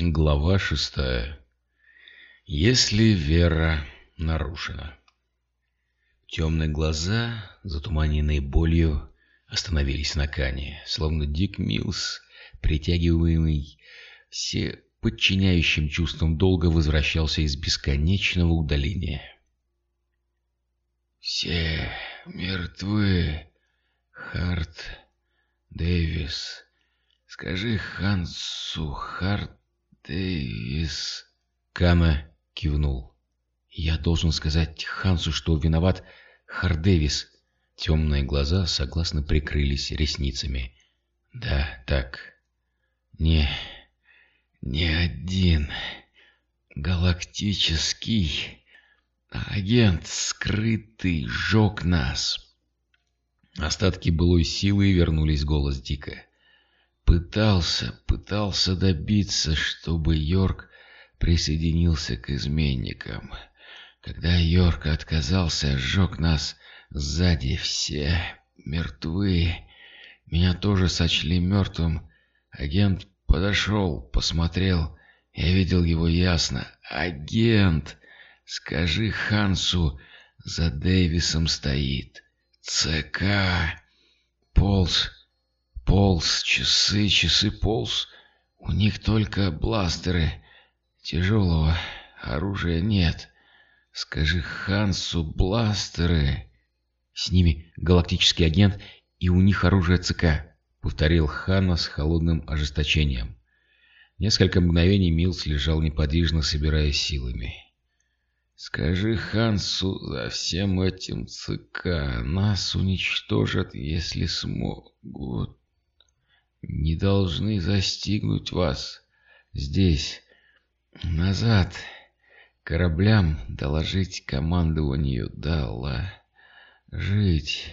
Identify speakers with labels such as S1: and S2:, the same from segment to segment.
S1: Глава шестая. Если вера нарушена. Темные глаза, затуманенные болью, остановились на Кане, словно Дик Милс, притягиваемый все подчиняющим чувством долга, возвращался из бесконечного удаления. «Все мертвы, Харт Дэвис. Скажи Хансу Харт Дэвис...» Кана кивнул. «Я должен сказать Хансу, что виноват Хардэвис». Темные глаза согласно прикрылись ресницами. «Да, так. Не... не один. Галактический агент скрытый жег нас». Остатки былой силы вернулись голос Дика. Пытался, пытался добиться, чтобы Йорк присоединился к изменникам. Когда Йорк отказался, сжег нас сзади все мертвы. Меня тоже сочли мертвым. Агент подошел, посмотрел. Я видел его ясно. «Агент! Скажи Хансу, за Дэвисом стоит. ЦК! Полз!» Полз, часы, часы полз. У них только бластеры. Тяжелого оружия нет. Скажи Хансу, бластеры. С ними галактический агент, и у них оружие ЦК, повторил Ханна с холодным ожесточением. Несколько мгновений Милс лежал неподвижно, собираясь силами. «Скажи Хансу за всем этим ЦК. Нас уничтожат, если смогут не должны застигнуть вас здесь. Назад. Кораблям доложить командованию дала. Жить.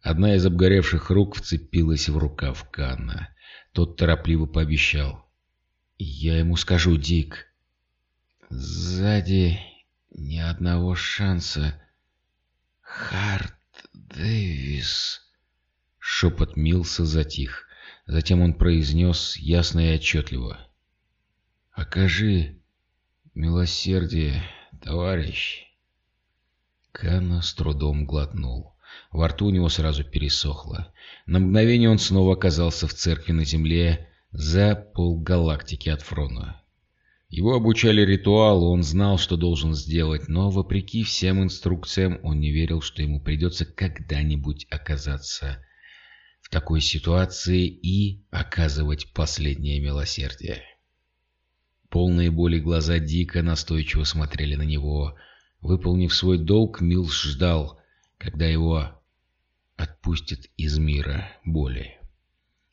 S1: Одна из обгоревших рук вцепилась в рукав Канна. Тот торопливо пообещал. «Я ему скажу, Дик». «Сзади ни одного шанса. Харт Дэвис...» Шепот Милса затих. Затем он произнес ясно и отчетливо. «Окажи милосердие, товарищ!» Канна с трудом глотнул. Во рту у него сразу пересохло. На мгновение он снова оказался в церкви на земле за полгалактики от фрона. Его обучали ритуалу, он знал, что должен сделать, но, вопреки всем инструкциям, он не верил, что ему придется когда-нибудь оказаться такой ситуации и оказывать последнее милосердие. Полные боли глаза Дика настойчиво смотрели на него. Выполнив свой долг, Милс ждал, когда его отпустят из мира боли.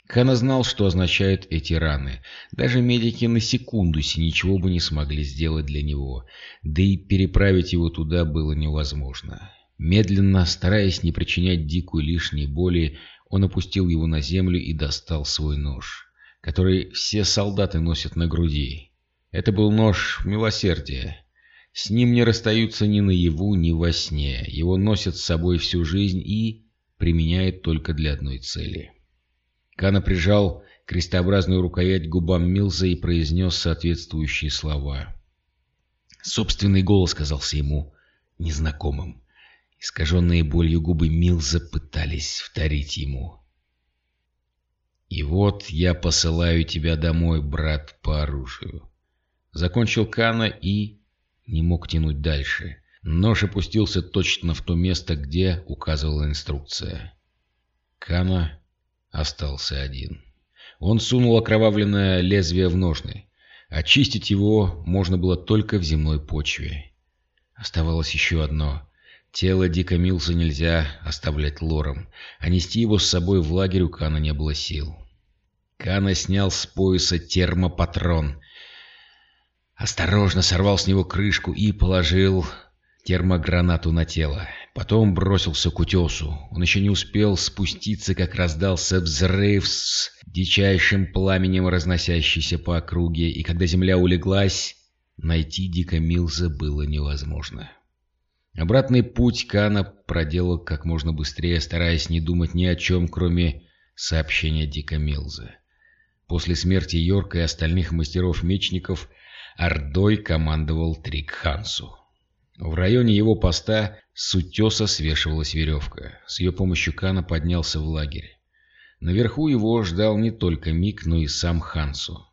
S1: Хана знал, что означают эти раны. Даже медики на секунду ничего бы не смогли сделать для него, да и переправить его туда было невозможно. Медленно, стараясь не причинять Дику лишней боли, он опустил его на землю и достал свой нож, который все солдаты носят на груди. Это был нож милосердия. С ним не расстаются ни наяву, ни во сне. Его носят с собой всю жизнь и применяют только для одной цели. Кана прижал крестообразную рукоять губам Милза и произнес соответствующие слова. Собственный голос казался ему незнакомым. Искаженные болью губы Милза пытались вторить ему. «И вот я посылаю тебя домой, брат по оружию». Закончил Кана и не мог тянуть дальше. Нож опустился точно в то место, где указывала инструкция. Кана остался один. Он сунул окровавленное лезвие в ножны. Очистить его можно было только в земной почве. Оставалось еще одно Тело Дика Милса нельзя оставлять лором, а нести его с собой в лагерь у Кана не было сил. Кана снял с пояса термопатрон. Осторожно сорвал с него крышку и положил термогранату на тело. Потом бросился к утесу. Он еще не успел спуститься, как раздался взрыв с дичайшим пламенем, разносящийся по округе, и когда земля улеглась, найти Дика Милза было невозможно. Обратный путь Кана проделал как можно быстрее, стараясь не думать ни о чем, кроме сообщения Дика Милза. После смерти Йорка и остальных мастеров-мечников Ордой командовал Трик Хансу. В районе его поста с утеса свешивалась веревка. С ее помощью Кана поднялся в лагерь. Наверху его ждал не только Мик, но и сам Хансу.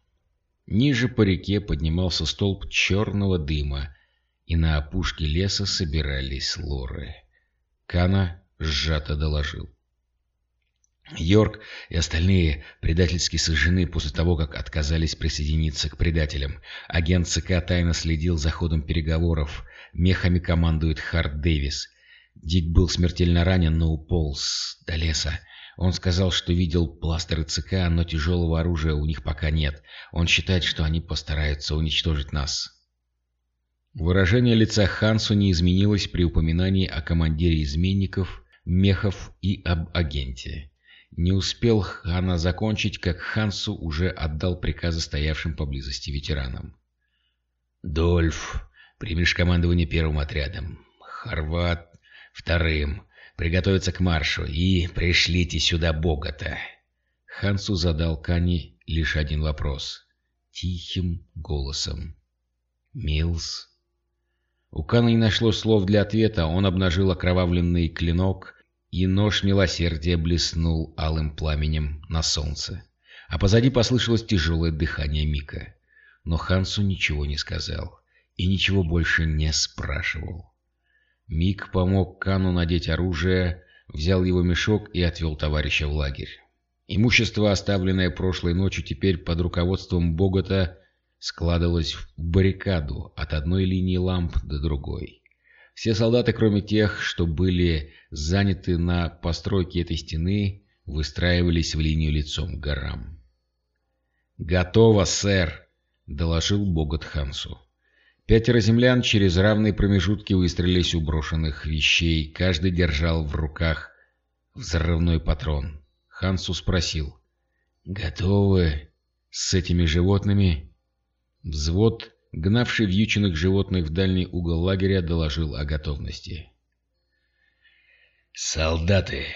S1: Ниже по реке поднимался столб черного дыма, и на опушке леса собирались лоры. Кана сжато доложил. Йорк и остальные предательски сожжены после того, как отказались присоединиться к предателям. Агент ЦК тайно следил за ходом переговоров. Мехами командует Харт Дэвис. Дик был смертельно ранен, но уполз до леса. Он сказал, что видел пластеры ЦК, но тяжелого оружия у них пока нет. Он считает, что они постараются уничтожить нас. Выражение лица Хансу не изменилось при упоминании о командире изменников, мехов и об агенте. Не успел Хана закончить, как Хансу уже отдал приказы стоявшим поблизости ветеранам. «Дольф, примешь командование первым отрядом. Хорват — вторым. Приготовиться к маршу и пришлите сюда Богота». Хансу задал Кани лишь один вопрос. Тихим голосом. «Милс?» У Кана не нашлось слов для ответа, он обнажил окровавленный клинок и нож милосердия блеснул алым пламенем на солнце. А позади послышалось тяжелое дыхание Мика. Но Хансу ничего не сказал и ничего больше не спрашивал. Мик помог Кану надеть оружие, взял его мешок и отвел товарища в лагерь. Имущество, оставленное прошлой ночью, теперь под руководством Богота складывалось в баррикаду от одной линии ламп до другой. Все солдаты, кроме тех, что были заняты на постройке этой стены, выстраивались в линию лицом к горам. «Готово, сэр!» — доложил Богот Хансу. Пятеро землян через равные промежутки выстрелились у брошенных вещей, каждый держал в руках взрывной патрон. Хансу спросил. «Готовы с этими животными?» Взвод гнавший вьюченных животных в дальний угол лагеря, доложил о готовности. «Солдаты!»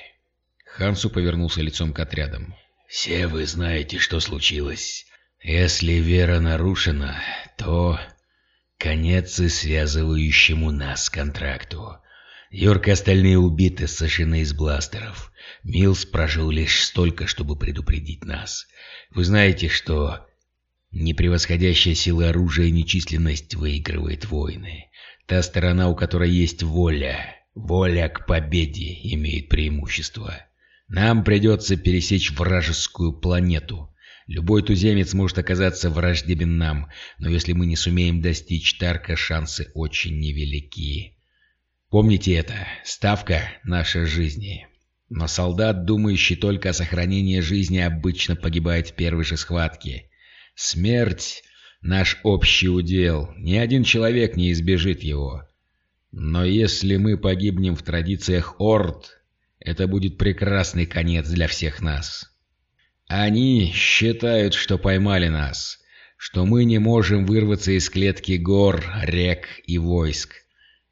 S1: Хансу повернулся лицом к отрядам. «Все вы знаете, что случилось. Если вера нарушена, то конец и связывающему нас контракту. Йорк и остальные убиты, сошены из бластеров. Милс прожил лишь столько, чтобы предупредить нас. Вы знаете, что Непревосходящая сила оружия и нечисленность выигрывает войны. Та сторона, у которой есть воля, воля к победе, имеет преимущество. Нам придется пересечь вражескую планету. Любой туземец может оказаться враждебен нам, но если мы не сумеем достичь Тарка, шансы очень невелики. Помните это. Ставка — наша жизни. Но солдат, думающий только о сохранении жизни, обычно погибает в первой же схватке. Смерть — наш общий удел, ни один человек не избежит его. Но если мы погибнем в традициях Орд, это будет прекрасный конец для всех нас. Они считают, что поймали нас, что мы не можем вырваться из клетки гор, рек и войск.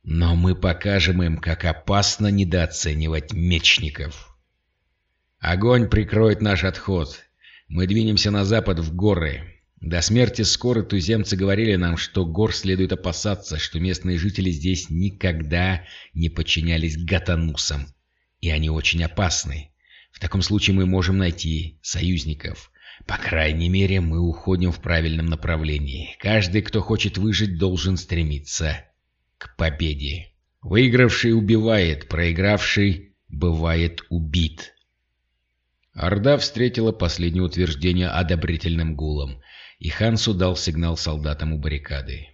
S1: Но мы покажем им, как опасно недооценивать мечников. Огонь прикроет наш отход. Мы двинемся на запад в горы. До смерти скоро туземцы говорили нам, что гор следует опасаться, что местные жители здесь никогда не подчинялись гатанусам, и они очень опасны. В таком случае мы можем найти союзников. По крайней мере, мы уходим в правильном направлении. Каждый, кто хочет выжить, должен стремиться к победе. Выигравший убивает, проигравший бывает убит. Орда встретила последнее утверждение одобрительным гулом и Хансу дал сигнал солдатам у баррикады.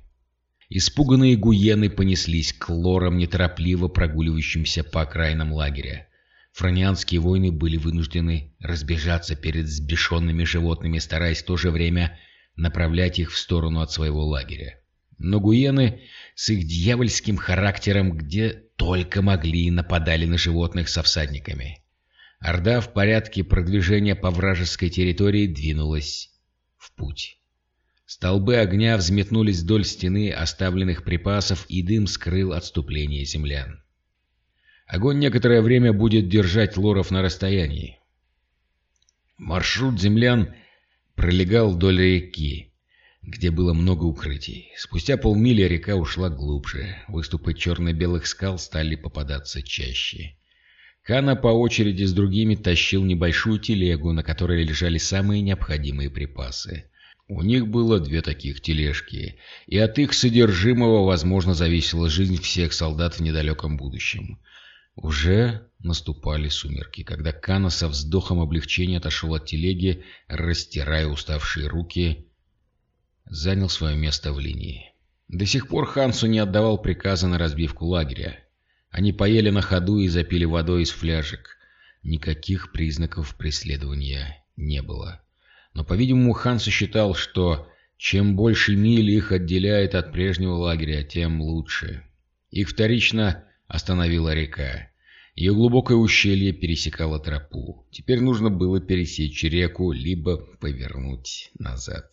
S1: Испуганные гуены понеслись к лорам, неторопливо прогуливающимся по окраинам лагеря. Фронианские воины были вынуждены разбежаться перед сбешенными животными, стараясь в то же время направлять их в сторону от своего лагеря. Но гуены с их дьявольским характером где только могли нападали на животных со всадниками. Орда в порядке продвижения по вражеской территории двинулась в путь. Столбы огня взметнулись вдоль стены оставленных припасов, и дым скрыл отступление землян. Огонь некоторое время будет держать лоров на расстоянии. Маршрут землян пролегал вдоль реки, где было много укрытий. Спустя полмили река ушла глубже, выступы черно-белых скал стали попадаться чаще. Кана по очереди с другими тащил небольшую телегу, на которой лежали самые необходимые припасы. У них было две таких тележки, и от их содержимого, возможно, зависела жизнь всех солдат в недалеком будущем. Уже наступали сумерки, когда Кана со вздохом облегчения отошел от телеги, растирая уставшие руки, занял свое место в линии. До сих пор Хансу не отдавал приказа на разбивку лагеря. Они поели на ходу и запили водой из фляжек. Никаких признаков преследования не было. Но, по-видимому, Хансу считал, что чем больше миль их отделяет от прежнего лагеря, тем лучше. Их вторично остановила река. Ее глубокое ущелье пересекало тропу. Теперь нужно было пересечь реку, либо повернуть назад.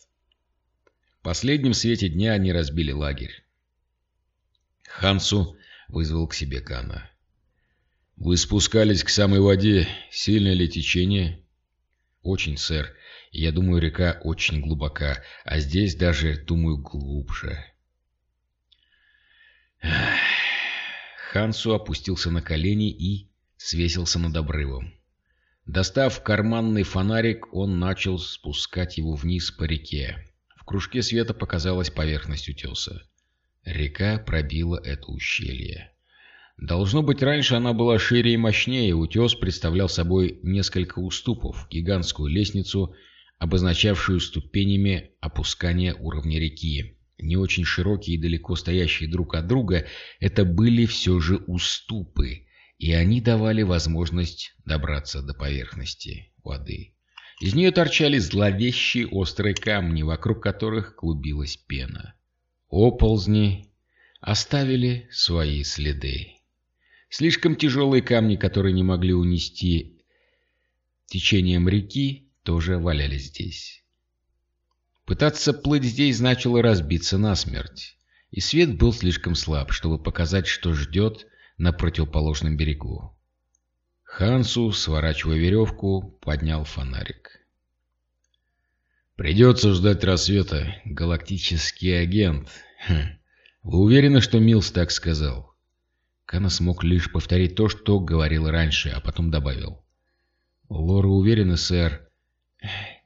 S1: В последнем свете дня они разбили лагерь. Хансу вызвал к себе Кана. «Вы спускались к самой воде. Сильное ли течение?» «Очень, сэр. Я думаю, река очень глубока, а здесь даже, думаю, глубже». Хансу опустился на колени и свесился над обрывом. Достав карманный фонарик, он начал спускать его вниз по реке. В кружке света показалась поверхность утеса. Река пробила это ущелье. Должно быть, раньше она была шире и мощнее, утес представлял собой несколько уступов, гигантскую лестницу, обозначавшую ступенями опускания уровня реки. Не очень широкие и далеко стоящие друг от друга, это были все же уступы, и они давали возможность добраться до поверхности воды. Из нее торчали зловещие острые камни, вокруг которых клубилась пена. Оползни оставили свои следы. Слишком тяжелые камни, которые не могли унести течением реки, тоже валялись здесь. Пытаться плыть здесь значило разбиться насмерть, и свет был слишком слаб, чтобы показать, что ждет на противоположном берегу. Хансу, сворачивая веревку, поднял фонарик. «Придется ждать рассвета, галактический агент. Хм. Вы уверены, что Милс так сказал?» Кана смог лишь повторить то, что говорил раньше, а потом добавил. «Лора уверены, сэр.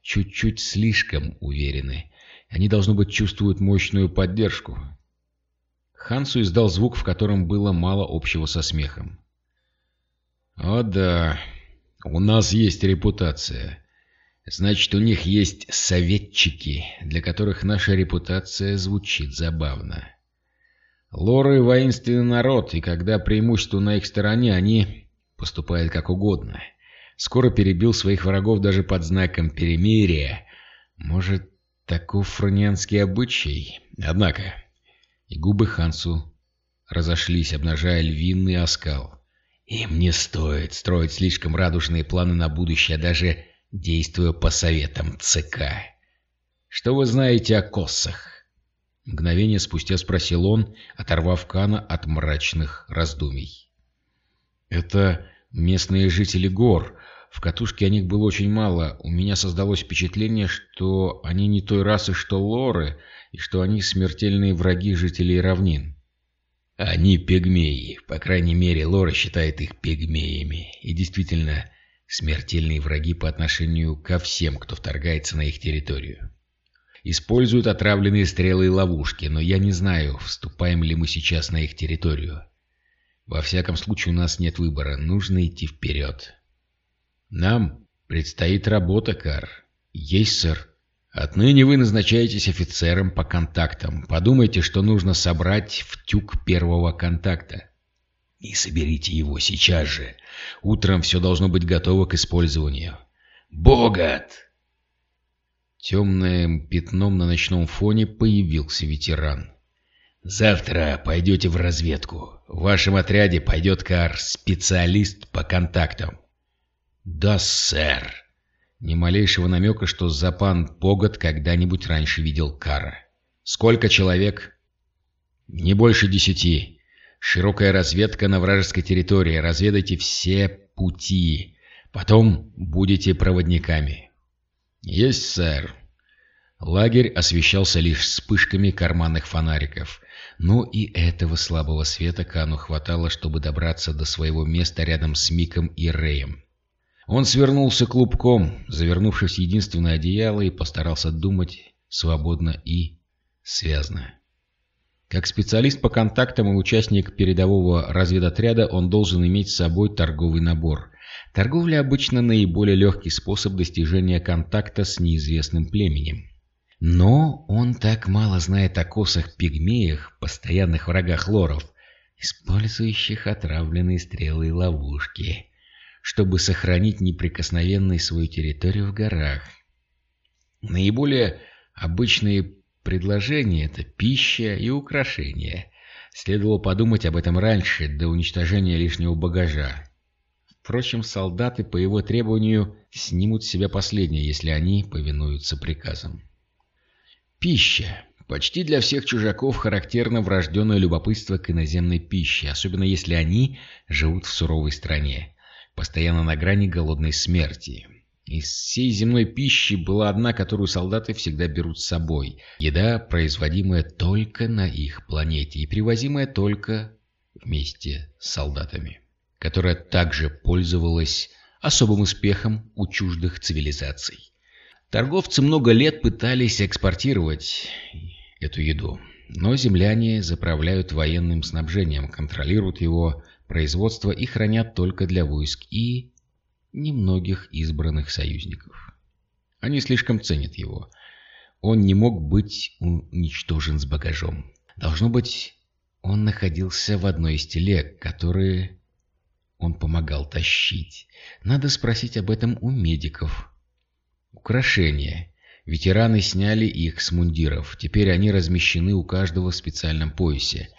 S1: Чуть-чуть слишком уверены. Они, должно быть, чувствуют мощную поддержку». Хансу издал звук, в котором было мало общего со смехом. «О да, у нас есть репутация. Значит, у них есть советчики, для которых наша репутация звучит забавно. Лоры — воинственный народ, и когда преимущество на их стороне, они поступают как угодно. Скоро перебил своих врагов даже под знаком перемирия. Может, таков фронианский обычай? Однако... И губы Хансу разошлись, обнажая львиный оскал. Им не стоит строить слишком радужные планы на будущее, даже действуя по советам ЦК. Что вы знаете о коссах? Мгновение спустя спросил он, оторвав Кана от мрачных раздумий. Это местные жители гор. В катушке о них было очень мало. У меня создалось впечатление, что они не той расы, что лоры, и что они смертельные враги жителей равнин. Они пигмеи. По крайней мере, Лора считает их пигмеями. И действительно, смертельные враги по отношению ко всем, кто вторгается на их территорию. Используют отравленные стрелы и ловушки, но я не знаю, вступаем ли мы сейчас на их территорию. Во всяком случае, у нас нет выбора, нужно идти вперед. Нам предстоит работа, Кар. Есть, сэр. Отныне вы назначаетесь офицером по контактам. Подумайте, что нужно собрать в тюк первого контакта. И соберите его сейчас же. Утром все должно быть готово к использованию. Богат! Темным пятном на ночном фоне появился ветеран. «Завтра пойдете в разведку. В вашем отряде пойдет Кар, специалист по контактам». «Да, сэр». Ни малейшего намека, что Запан Погот когда-нибудь раньше видел Кара. «Сколько человек?» «Не больше десяти. Широкая разведка на вражеской территории. Разведайте все пути. Потом будете проводниками. Есть, сэр. Лагерь освещался лишь вспышками карманных фонариков. Но и этого слабого света Кану хватало, чтобы добраться до своего места рядом с Миком и Рэем. Он свернулся клубком, завернувшись в единственное одеяло, и постарался думать свободно и связно. Как специалист по контактам и участник передового разведотряда он должен иметь с собой торговый набор. Торговля обычно наиболее легкий способ достижения контакта с неизвестным племенем. Но он так мало знает о косах-пигмеях, постоянных врагах лоров, использующих отравленные стрелы и ловушки, чтобы сохранить неприкосновенной свою территорию в горах. Наиболее обычные Предложение — это пища и украшения. Следовало подумать об этом раньше, до уничтожения лишнего багажа. Впрочем, солдаты по его требованию снимут с себя последнее, если они повинуются приказам. Пища. Почти для всех чужаков характерно врожденное любопытство к иноземной пище, особенно если они живут в суровой стране, постоянно на грани голодной смерти. Из всей земной пищи была одна, которую солдаты всегда берут с собой. Еда, производимая только на их планете и привозимая только вместе с солдатами, которая также пользовалась особым успехом у чуждых цивилизаций. Торговцы много лет пытались экспортировать эту еду, но земляне заправляют военным снабжением, контролируют его производство и хранят только для войск и немногих избранных союзников. Они слишком ценят его. Он не мог быть уничтожен с багажом. Должно быть, он находился в одной из телег, которые он помогал тащить. Надо спросить об этом у медиков. Украшения. Ветераны сняли их с мундиров. Теперь они размещены у каждого в специальном поясе.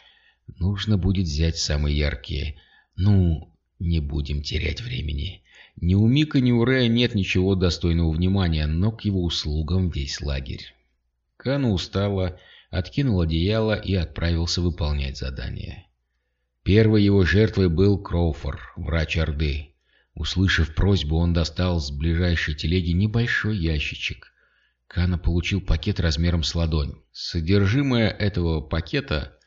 S1: Нужно будет взять самые яркие. Ну, не будем терять времени. Ни у Мика, ни у Рэя нет ничего достойного внимания, но к его услугам весь лагерь. Кана устала, откинул одеяло и отправился выполнять задание. Первой его жертвой был Кроуфор, врач Орды. Услышав просьбу, он достал с ближайшей телеги небольшой ящичек. Кана получил пакет размером с ладонь. Содержимое этого пакета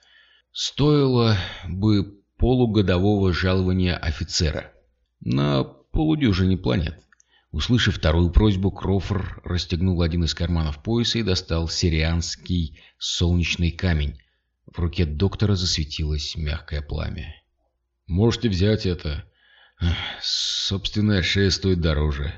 S1: стоило бы полугодового жалования офицера. На полудюжине планет. Услышав вторую просьбу, Крофор расстегнул один из карманов пояса и достал сирианский солнечный камень. В руке доктора засветилось мягкое пламя. «Можете взять это. Собственная шея стоит дороже.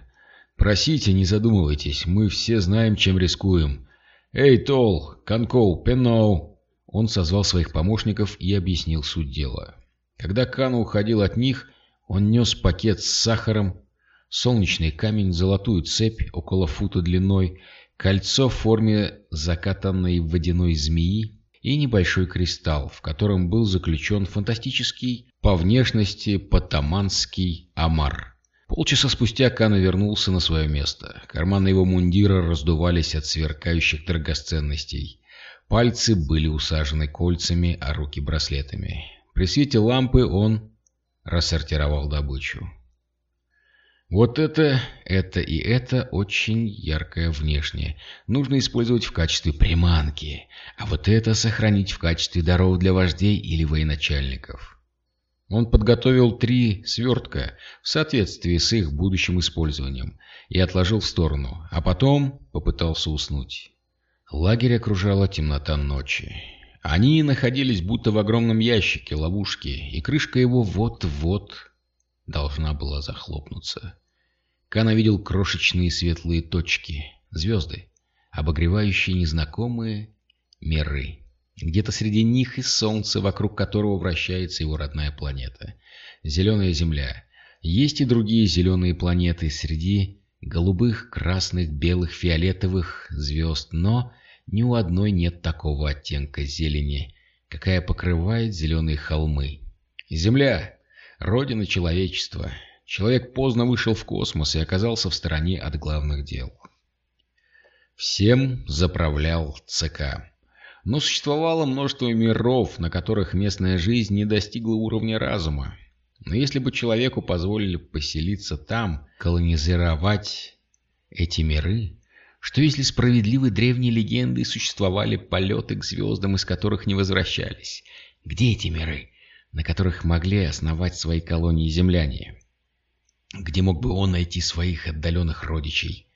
S1: Просите, не задумывайтесь, мы все знаем, чем рискуем. Эй, Тол, Канкоу, Пенноу!» Он созвал своих помощников и объяснил суть дела. Когда Кану уходил от них, он нес пакет с сахаром, солнечный камень, золотую цепь около фута длиной, кольцо в форме закатанной водяной змеи и небольшой кристалл, в котором был заключен фантастический по внешности патаманский омар. Полчаса спустя Кана вернулся на свое место. Карманы его мундира раздувались от сверкающих драгоценностей. Пальцы были усажены кольцами, а руки браслетами. При свете лампы он рассортировал добычу. Вот это, это и это очень яркое внешнее. Нужно использовать в качестве приманки, а вот это сохранить в качестве даров для вождей или военачальников. Он подготовил три свертка в соответствии с их будущим использованием и отложил в сторону, а потом попытался уснуть. Лагерь окружала темнота ночи. Они находились будто в огромном ящике ловушки, и крышка его вот-вот должна была захлопнуться. Кана видел крошечные светлые точки, звезды, обогревающие незнакомые миры. Где-то среди них и солнце, вокруг которого вращается его родная планета. Зеленая Земля. Есть и другие зеленые планеты среди голубых, красных, белых, фиолетовых звезд, но ни у одной нет такого оттенка зелени, какая покрывает зеленые холмы. Земля — родина человечества. Человек поздно вышел в космос и оказался в стороне от главных дел. Всем заправлял ЦК. Но существовало множество миров, на которых местная жизнь не достигла уровня разума. Но если бы человеку позволили поселиться там, колонизировать эти миры, Что если справедливы древние легенды существовали полеты к звездам, из которых не возвращались? Где эти миры, на которых могли основать свои колонии земляне? Где мог бы он найти своих отдаленных родичей,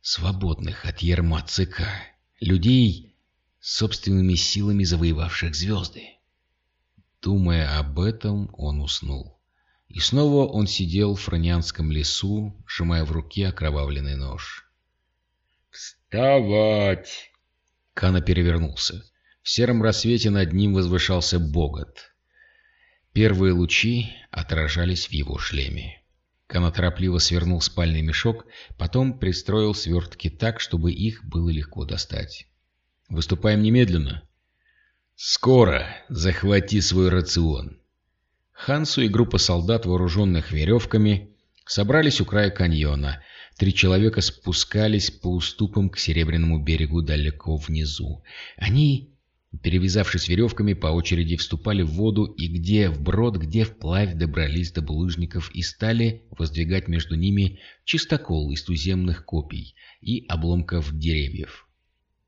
S1: свободных от ерма ЦК, людей, собственными силами завоевавших звезды? Думая об этом, он уснул. И снова он сидел в фронианском лесу, сжимая в руке окровавленный нож.
S2: «Вставать!»
S1: Кана перевернулся. В сером рассвете над ним возвышался Богот. Первые лучи отражались в его шлеме. Кана торопливо свернул спальный мешок, потом пристроил свертки так, чтобы их было легко достать. «Выступаем немедленно!» «Скоро! Захвати свой рацион!» Хансу и группа солдат, вооруженных веревками, собрались у края каньона. Три человека спускались по уступам к серебряному берегу далеко внизу. Они, перевязавшись веревками, по очереди вступали в воду и где вброд, где вплавь добрались до булыжников и стали воздвигать между ними чистокол из туземных копий и обломков деревьев.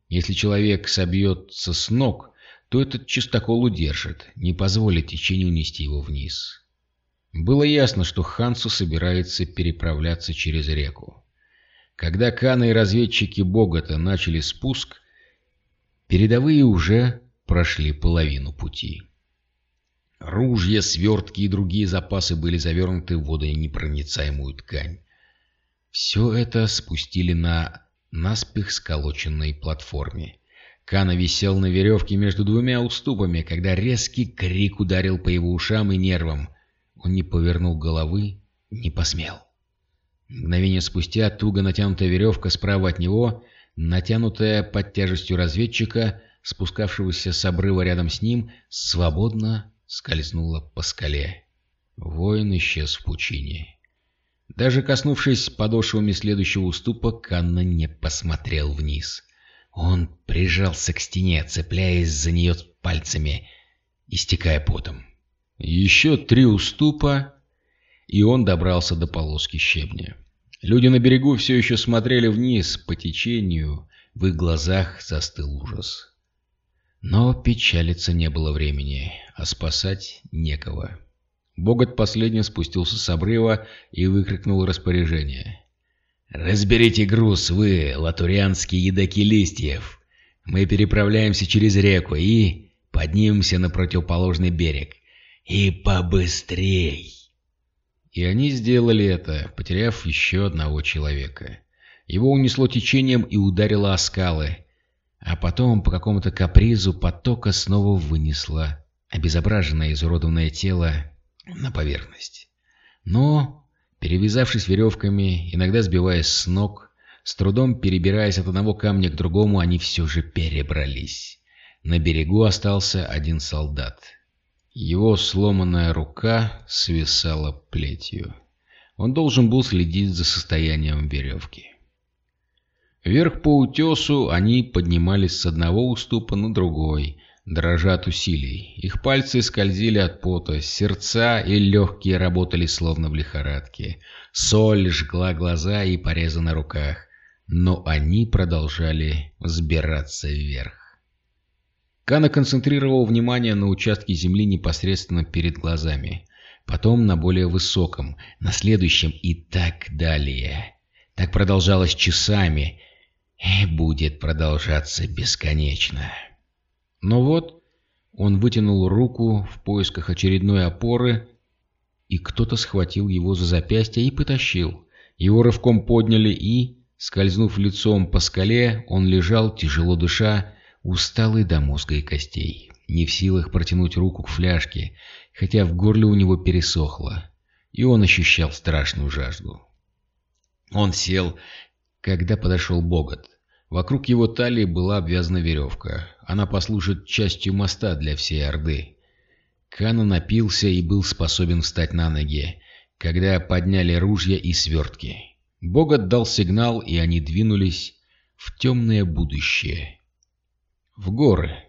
S1: Если человек собьется с ног, то этот чистокол удержит, не позволит течению унести его вниз. Было ясно, что Хансу собирается переправляться через реку. Когда Каны и разведчики Богота начали спуск, передовые уже прошли половину пути. Ружья, свертки и другие запасы были завернуты в водонепроницаемую ткань. Все это спустили на наспех сколоченной платформе. Кана висел на веревке между двумя уступами, когда резкий крик ударил по его ушам и нервам. Он не повернул головы, не посмел. Мгновение спустя туго натянутая веревка справа от него, натянутая под тяжестью разведчика, спускавшегося с обрыва рядом с ним, свободно скользнула по скале. Воин исчез в пучине. Даже коснувшись подошвами следующего уступа, Канна не посмотрел вниз. Он прижался к стене, цепляясь за нее пальцами, истекая потом. Еще три уступа, и он добрался до полоски щебня. Люди на берегу все еще смотрели вниз по течению, в их глазах застыл ужас. Но печалиться не было времени, а спасать некого. Богот последний спустился с обрыва и выкрикнул распоряжение. «Разберите груз, вы, латурианские едоки листьев. Мы переправляемся через реку и поднимемся на противоположный берег. И побыстрей!» И они сделали это, потеряв еще одного человека. Его унесло течением и ударило о скалы, а потом по какому-то капризу потока снова вынесло обезображенное изуродованное тело на поверхность. Но Перевязавшись веревками, иногда сбиваясь с ног, с трудом перебираясь от одного камня к другому, они все же перебрались. На берегу остался один солдат. Его сломанная рука свисала плетью. Он должен был следить за состоянием веревки. Вверх по утесу они поднимались с одного уступа на другой, дрожа от усилий. Их пальцы скользили от пота, сердца и легкие работали словно в лихорадке. Соль жгла глаза и порезы на руках, но они продолжали взбираться вверх. Кана концентрировал внимание на участке земли непосредственно перед глазами, потом на более высоком, на следующем и так далее. Так продолжалось часами и будет продолжаться бесконечно. Но вот он вытянул руку в поисках очередной опоры, и кто-то схватил его за запястье и потащил. Его рывком подняли и, скользнув лицом по скале, он лежал, тяжело дыша, усталый до мозга и костей, не в силах протянуть руку к фляжке, хотя в горле у него пересохло, и он ощущал страшную жажду. Он сел, когда подошел Богот. Вокруг его талии была обвязана веревка. Она послужит частью моста для всей Орды. Кана напился и был способен встать на ноги, когда подняли ружья и свертки. Бог отдал сигнал, и они двинулись в темное будущее. В горы.